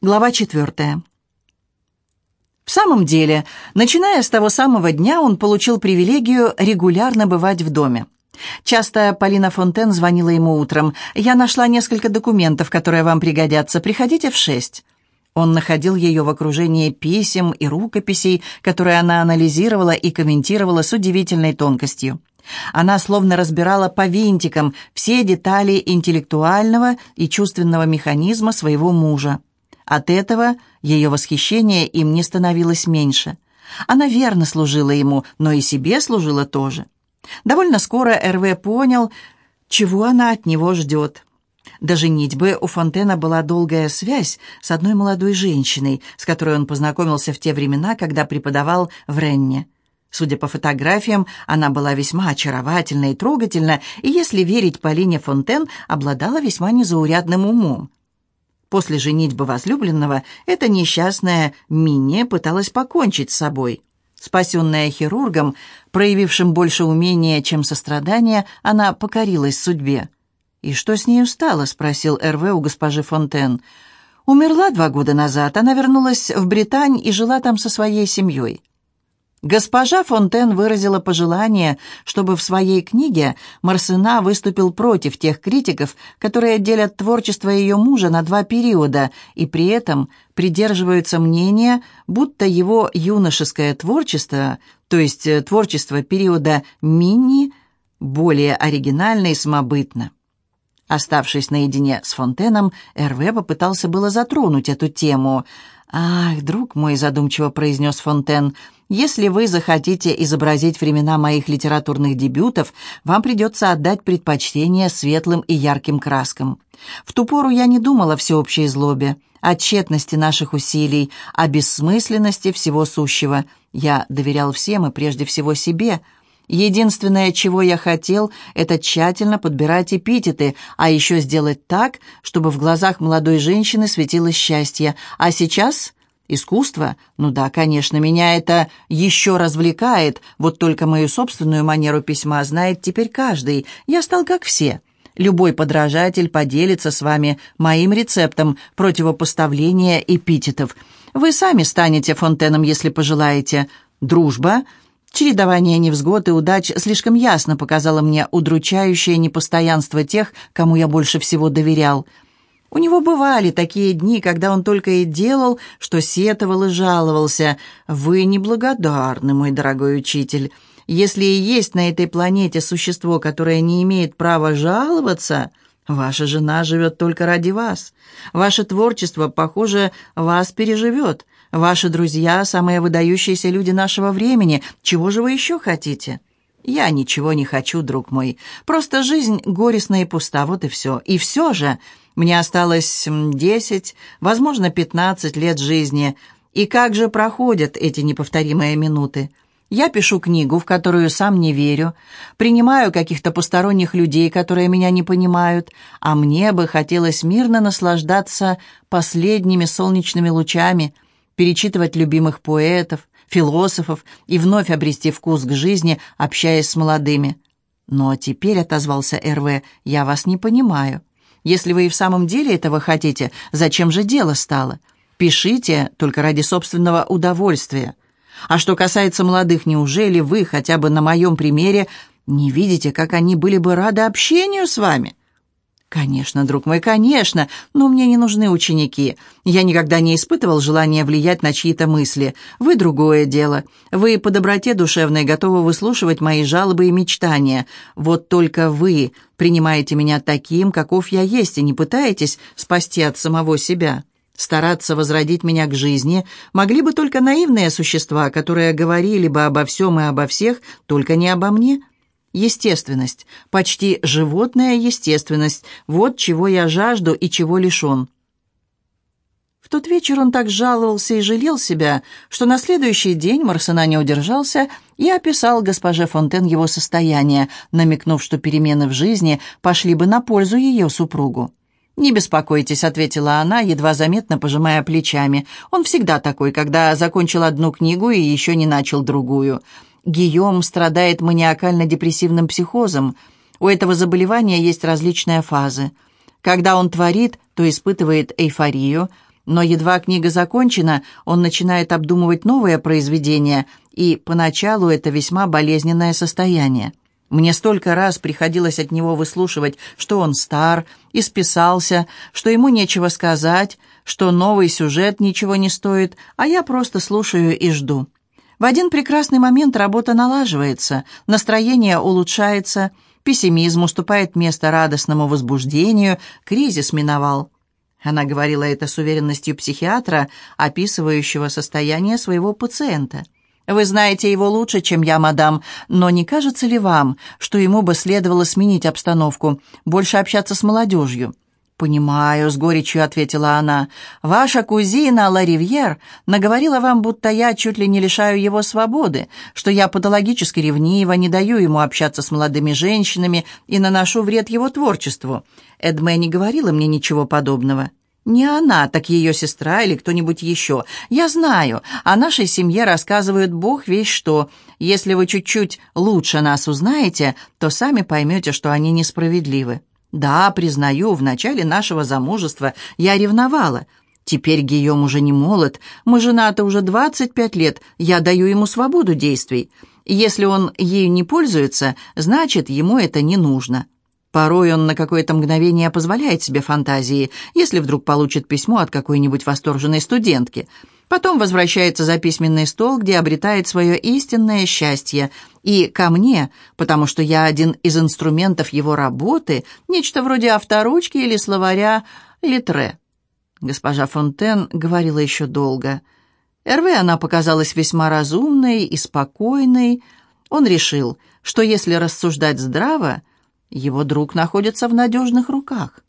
Глава четвертая. В самом деле, начиная с того самого дня, он получил привилегию регулярно бывать в доме. Часто Полина Фонтен звонила ему утром. «Я нашла несколько документов, которые вам пригодятся. Приходите в шесть». Он находил ее в окружении писем и рукописей, которые она анализировала и комментировала с удивительной тонкостью. Она словно разбирала по винтикам все детали интеллектуального и чувственного механизма своего мужа. От этого ее восхищение им не становилось меньше. Она верно служила ему, но и себе служила тоже. Довольно скоро РВ понял, чего она от него ждет. До женитьбы у Фонтена была долгая связь с одной молодой женщиной, с которой он познакомился в те времена, когда преподавал в Ренне. Судя по фотографиям, она была весьма очаровательна и трогательна, и, если верить Полине Фонтен, обладала весьма незаурядным умом. После женитьбы возлюбленного эта несчастная Минни пыталась покончить с собой. Спасенная хирургом, проявившим больше умения, чем сострадания, она покорилась судьбе. «И что с нею стало?» — спросил РВ у госпожи Фонтен. «Умерла два года назад. Она вернулась в Британь и жила там со своей семьей. Госпожа Фонтен выразила пожелание, чтобы в своей книге Марсена выступил против тех критиков, которые делят творчество ее мужа на два периода и при этом придерживаются мнения, будто его юношеское творчество, то есть э, творчество периода Минни, более оригинально и самобытно. Оставшись наедине с Фонтеном, Эрве попытался было затронуть эту тему – «Ах, друг мой», — задумчиво произнес Фонтен, «если вы захотите изобразить времена моих литературных дебютов, вам придется отдать предпочтение светлым и ярким краскам. В ту пору я не думала о всеобщей злобе, о тщетности наших усилий, о бессмысленности всего сущего. Я доверял всем и прежде всего себе». Единственное, чего я хотел, это тщательно подбирать эпитеты, а еще сделать так, чтобы в глазах молодой женщины светилось счастье. А сейчас искусство? Ну да, конечно, меня это еще развлекает, вот только мою собственную манеру письма знает теперь каждый. Я стал как все. Любой подражатель поделится с вами моим рецептом противопоставления эпитетов. Вы сами станете фонтеном, если пожелаете. Дружба — Чередование невзгод и удач слишком ясно показало мне удручающее непостоянство тех, кому я больше всего доверял. У него бывали такие дни, когда он только и делал, что сетовал и жаловался. «Вы неблагодарны, мой дорогой учитель. Если и есть на этой планете существо, которое не имеет права жаловаться...» Ваша жена живет только ради вас. Ваше творчество, похоже, вас переживет. Ваши друзья – самые выдающиеся люди нашего времени. Чего же вы еще хотите?» «Я ничего не хочу, друг мой. Просто жизнь горестная и пуста, вот и все. И все же мне осталось десять, возможно, пятнадцать лет жизни. И как же проходят эти неповторимые минуты?» Я пишу книгу, в которую сам не верю, принимаю каких-то посторонних людей, которые меня не понимают, а мне бы хотелось мирно наслаждаться последними солнечными лучами – перечитывать любимых поэтов, философов и вновь обрести вкус к жизни, общаясь с молодыми. «Но теперь», — отозвался РВ, — «я вас не понимаю. Если вы и в самом деле этого хотите, зачем же дело стало? Пишите только ради собственного удовольствия. А что касается молодых, неужели вы хотя бы на моем примере не видите, как они были бы рады общению с вами?» «Конечно, друг мой, конечно, но мне не нужны ученики. Я никогда не испытывал желания влиять на чьи-то мысли. Вы другое дело. Вы по доброте душевной готовы выслушивать мои жалобы и мечтания. Вот только вы принимаете меня таким, каков я есть, и не пытаетесь спасти от самого себя. Стараться возродить меня к жизни могли бы только наивные существа, которые говорили бы обо всем и обо всех, только не обо мне». Естественность, почти животная естественность, вот чего я жажду и чего лишен. В тот вечер он так жаловался и жалел себя, что на следующий день Марсена не удержался и описал госпоже Фонтен его состояние, намекнув, что перемены в жизни пошли бы на пользу ее супругу. «Не беспокойтесь», — ответила она, едва заметно пожимая плечами. «Он всегда такой, когда закончил одну книгу и еще не начал другую. Гийом страдает маниакально-депрессивным психозом. У этого заболевания есть различные фазы. Когда он творит, то испытывает эйфорию, Но едва книга закончена, он начинает обдумывать новое произведение, и поначалу это весьма болезненное состояние. Мне столько раз приходилось от него выслушивать, что он стар, исписался, что ему нечего сказать, что новый сюжет ничего не стоит, а я просто слушаю и жду. В один прекрасный момент работа налаживается, настроение улучшается, пессимизм уступает место радостному возбуждению, кризис миновал. Она говорила это с уверенностью психиатра, описывающего состояние своего пациента. «Вы знаете его лучше, чем я, мадам, но не кажется ли вам, что ему бы следовало сменить обстановку, больше общаться с молодежью?» «Понимаю», — с горечью ответила она. «Ваша кузина Ларивьер наговорила вам, будто я чуть ли не лишаю его свободы, что я патологически ревнива, не даю ему общаться с молодыми женщинами и наношу вред его творчеству. Эдме не говорила мне ничего подобного». «Не она, так ее сестра или кто-нибудь еще. Я знаю, о нашей семье рассказывают бог весь что. Если вы чуть-чуть лучше нас узнаете, то сами поймете, что они несправедливы». Да, признаю, в начале нашего замужества я ревновала. Теперь Гийом уже не молод, мы женаты уже 25 лет, я даю ему свободу действий. Если он ею не пользуется, значит, ему это не нужно. Порой он на какое-то мгновение позволяет себе фантазии, если вдруг получит письмо от какой-нибудь восторженной студентки – Потом возвращается за письменный стол, где обретает свое истинное счастье. И ко мне, потому что я один из инструментов его работы, нечто вроде авторучки или словаря «Литре». Госпожа Фонтен говорила еще долго. Эрве она показалась весьма разумной и спокойной. Он решил, что если рассуждать здраво, его друг находится в надежных руках.